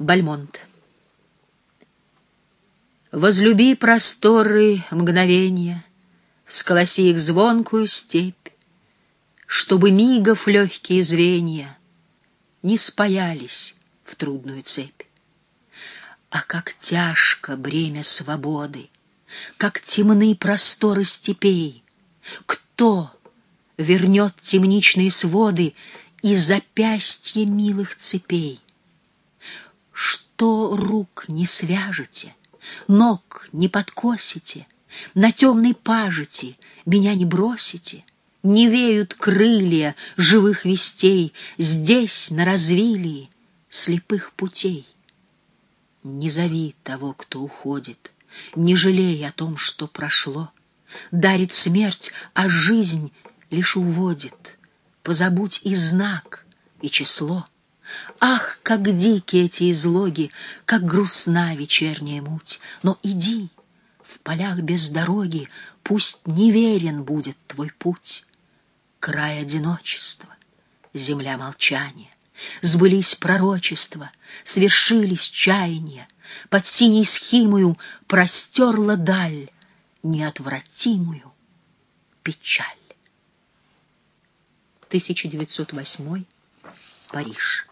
Бальмонт. Возлюби просторы мгновения, Всколоси их звонкую степь, Чтобы мигов легкие звенья Не спаялись в трудную цепь. А как тяжко бремя свободы, Как темны просторы степей! Кто вернет темничные своды И запястье милых цепей? Что рук не свяжете, ног не подкосите, На темной пажити меня не бросите, Не веют крылья живых вестей Здесь, на развилии слепых путей. Не зови того, кто уходит, Не жалей о том, что прошло. Дарит смерть, а жизнь лишь уводит. Позабудь и знак, и число — Ах, как дикие эти излоги, Как грустна вечерняя муть! Но иди, в полях без дороги Пусть неверен будет твой путь. Край одиночества, земля молчания, Сбылись пророчества, свершились чаяния, Под синей схимою простерла даль Неотвратимую печаль. 1908 Париж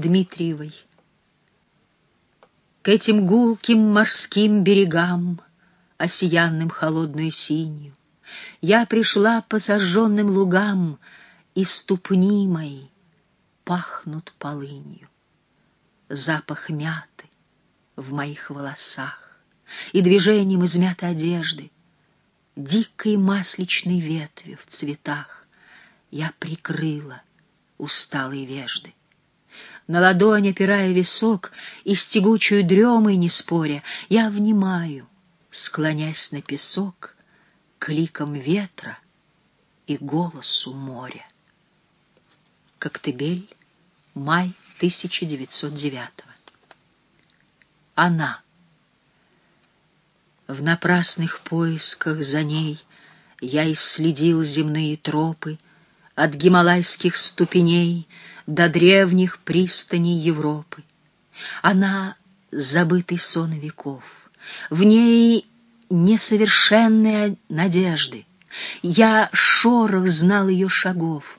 Дмитриевой. К этим гулким морским берегам, Осиянным холодную синью, Я пришла по сожженным лугам, И ступни мои пахнут полынью. Запах мяты в моих волосах И движением измятой одежды, Дикой масличной ветви в цветах Я прикрыла усталые вежды. На ладонь опирая висок и с тягучую дремой не споря, я внимаю, склонясь на песок, кликом ветра и голосу моря. Коктебель, май 1909 Она. В напрасных поисках за ней Я исследил земные тропы От гималайских ступеней до древних пристаней Европы. Она — забытый сон веков, в ней несовершенные надежды. Я шорох знал ее шагов,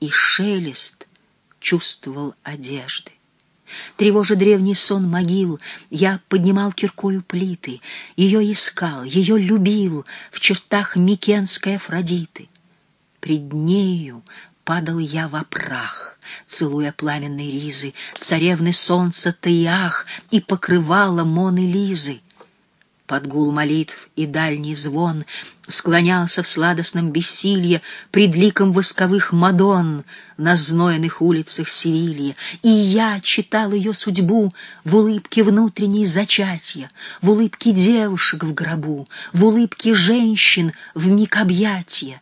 и шелест чувствовал одежды. Тревожа древний сон могил, я поднимал киркою плиты, ее искал, ее любил в чертах Микенской Афродиты. Пред нею падал я во прах, целуя пламенные ризы, царевны солнца Таиах и покрывала Моны Лизы. Под гул молитв и дальний звон Склонялся в сладостном бессилье Пред ликом восковых мадон На знойных улицах Севилья. И я читал ее судьбу В улыбке внутренней зачатия, В улыбке девушек в гробу, В улыбке женщин в миг объятия,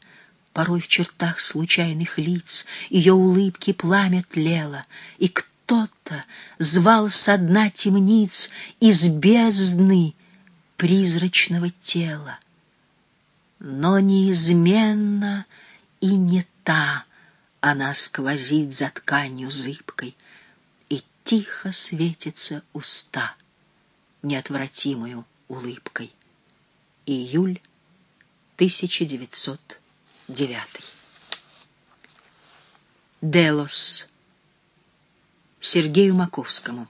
Порой в чертах случайных лиц Ее улыбки пламя тлело, И кто-то звал со дна темниц Из бездны призрачного тела. Но неизменно и не та Она сквозит за тканью зыбкой, И тихо светится уста Неотвратимою улыбкой. Июль 1900 девятый. Делос Сергею Маковскому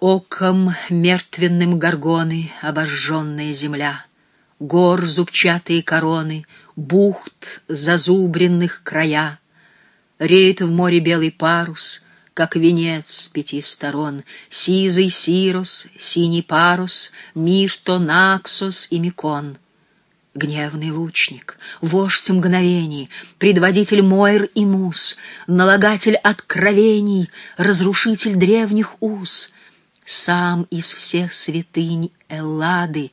Оком мертвенным горгоны обожженная земля, Гор зубчатые короны, бухт зазубренных края, Реет в море белый парус, как венец с пяти сторон, Сизый сирос, синий парус, Мирто, Наксос и Микон. Гневный лучник, вождь мгновений, Предводитель Мойр и Мус, Налагатель откровений, Разрушитель древних уз, Сам из всех святынь Эллады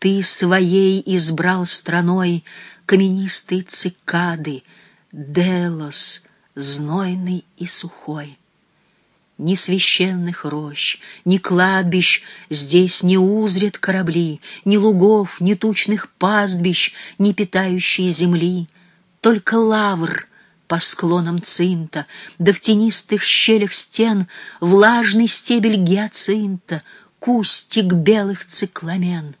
Ты своей избрал страной Каменистой цикады, Делос, знойный и сухой. Ни священных рощ, ни кладбищ Здесь не узрят корабли, Ни лугов, ни тучных пастбищ, Ни питающей земли. Только лавр по склонам цинта, да в тенистых щелях стен влажный стебель гиацинта, кустик белых цикламен.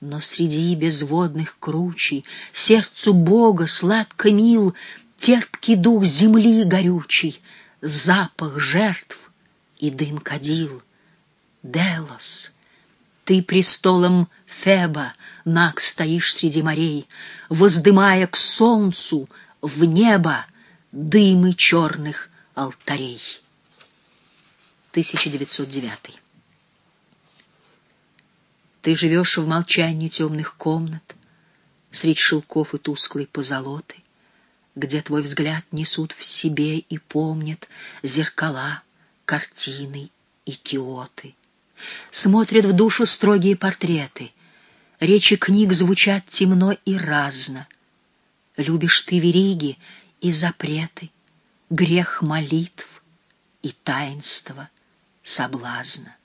Но среди безводных кручей сердцу Бога сладко мил терпкий дух земли горючий, запах жертв и дым кадил. Делос, ты престолом Феба наг стоишь среди морей, воздымая к солнцу в небо дымы черных алтарей. 1909 Ты живешь в молчании темных комнат, Средь шелков и тусклой позолоты, Где твой взгляд несут в себе и помнят Зеркала, картины и киоты. Смотрят в душу строгие портреты, Речи книг звучат темно и разно — Любишь ты вериги и запреты, Грех молитв и таинства соблазна.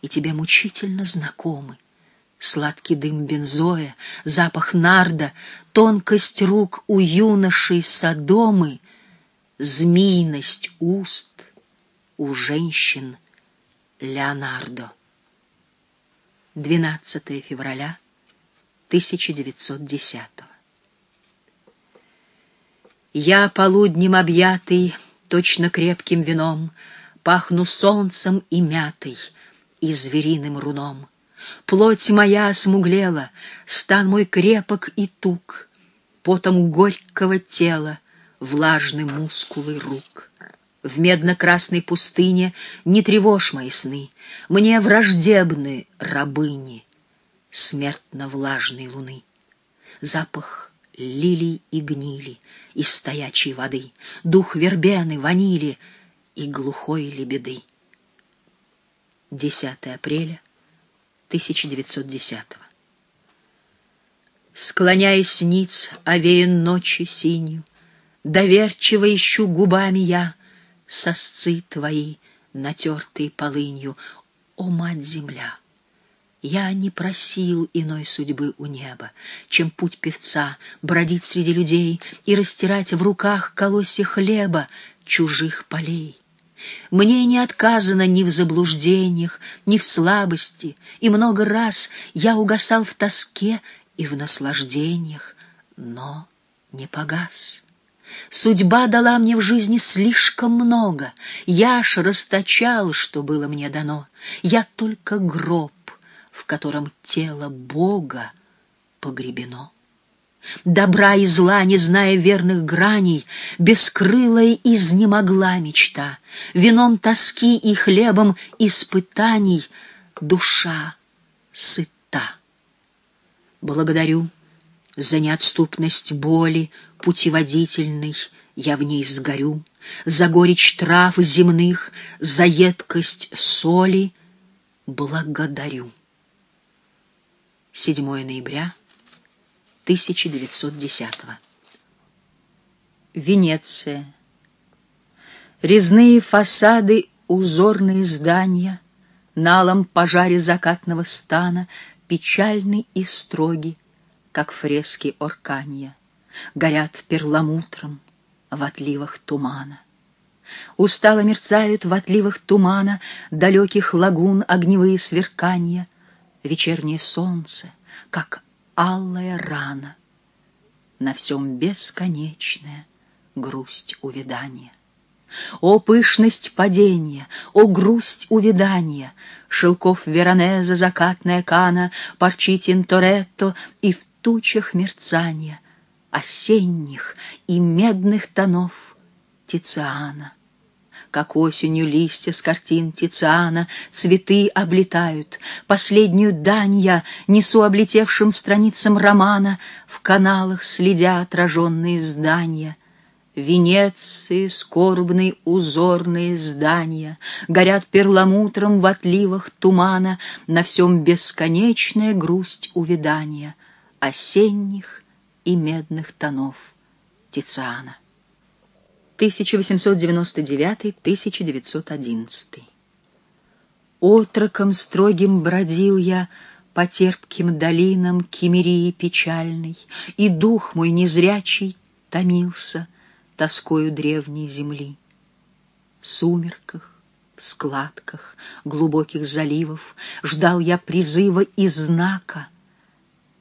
И тебе мучительно знакомы Сладкий дым бензоя, запах нарда, Тонкость рук у юношей Содомы, Змийность уст у женщин Леонардо. 12 февраля 1910 я полуднем объятый, точно крепким вином, Пахну солнцем и мятой, и звериным руном. Плоть моя смуглела, стан мой крепок и тук, Потом горького тела, влажны мускулы рук. В медно-красной пустыне не тревожь мои сны, Мне враждебны рабыни смертно-влажной луны. Запах лилий и гнили из стоячей воды, дух вербены, ванили и глухой лебеды. 10 апреля 1910 Склоняясь ниц, овеян ночи синью, Доверчиво ищу губами я Сосцы твои, натертые полынью, О, мать-земля! Я не просил иной судьбы у неба, чем путь певца бродить среди людей и растирать в руках колосья хлеба чужих полей. Мне не отказано ни в заблуждениях, ни в слабости, и много раз я угасал в тоске и в наслаждениях, но не погас. Судьба дала мне в жизни слишком много, я ж расточал, что было мне дано, я только гроб в котором тело Бога погребено. Добра и зла, не зная верных граней, Бескрылая изнемогла мечта, Вином тоски и хлебом испытаний Душа сыта. Благодарю за неотступность боли Путеводительной, я в ней сгорю, За горечь трав земных, за едкость соли Благодарю. 7 ноября 1910 Венеция. Резные фасады, узорные здания, Налом пожаре закатного стана, Печальны и строги, как фрески Орканья, Горят перламутром в отливах тумана. Устало мерцают в отливах тумана Далеких лагун огневые сверкания — вечернее солнце, как алая рана, на всем бесконечная грусть увядания. О пышность падения, о грусть увядания, Шелков Веронеза, закатная кана, Парчи Тинторетто и в тучах мерцания Осенних и медных тонов Тициана как осенью листья с картин Тициана, цветы облетают. Последнюю дань я несу облетевшим страницам романа, в каналах следя отраженные здания. Венеции, скорбные узорные здания Горят перламутром в отливах тумана, На всем бесконечная грусть увядания Осенних и медных тонов Тициана. 1899-1911. Отроком строгим бродил я по терпким долинам Кемерии печальной, И дух мой незрячий томился тоскою древней земли. В сумерках, в складках глубоких заливов Ждал я призыва и знака,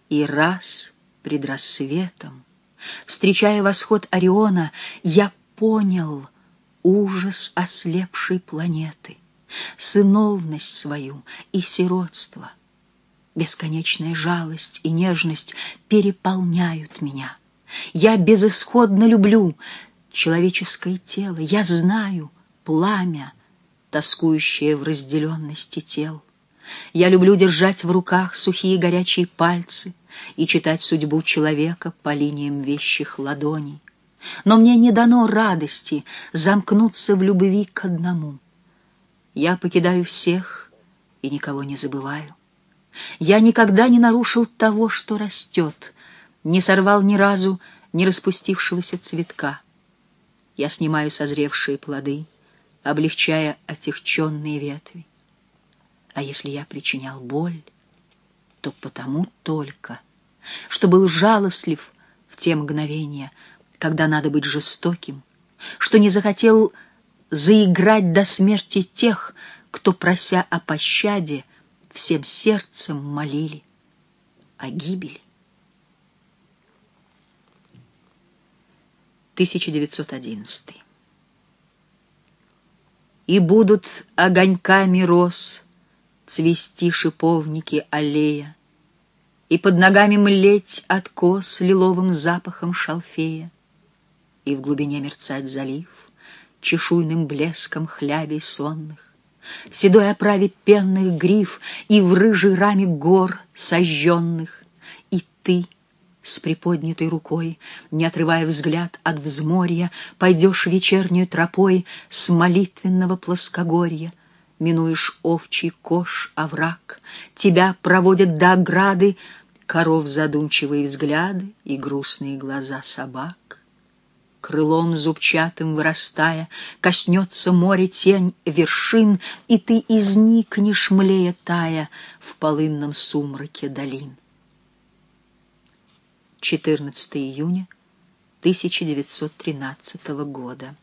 И раз пред рассветом, встречая восход Ориона, Я понял ужас ослепшей планеты, Сыновность свою и сиротство. Бесконечная жалость и нежность переполняют меня. Я безысходно люблю человеческое тело, я знаю пламя, тоскующее в разделенности тел. Я люблю держать в руках сухие горячие пальцы и читать судьбу человека по линиям вещих ладоней. Но мне не дано радости замкнуться в любви к одному. Я покидаю всех и никого не забываю. Я никогда не нарушил того, что растет, не сорвал ни разу не распустившегося цветка. Я снимаю созревшие плоды, облегчая отягченные ветви. А если я причинял боль, то потому только, что был жалостлив в те мгновения, когда надо быть жестоким, что не захотел заиграть до смерти тех, кто, прося о пощаде, всем сердцем молили о гибели. 1911 И будут огоньками роз Цвести шиповники аллея, И под ногами млеть откос Лиловым запахом шалфея, И в глубине мерцать залив Чешуйным блеском хлябей сонных, седой оправе пенных гриф и в рыжей раме гор сожженных. И ты с приподнятой рукой, не отрывая взгляд от взморья, пойдешь вечернюю тропой с молитвенного плоскогорья, минуешь овчий кош, овраг, тебя проводят до ограды коров задумчивые взгляды и грустные глаза собак крылом зубчатым вырастая, Коснется море тень вершин, И ты изникнешь, млея тая, В полынном сумраке долин. 14 июня 1913 года.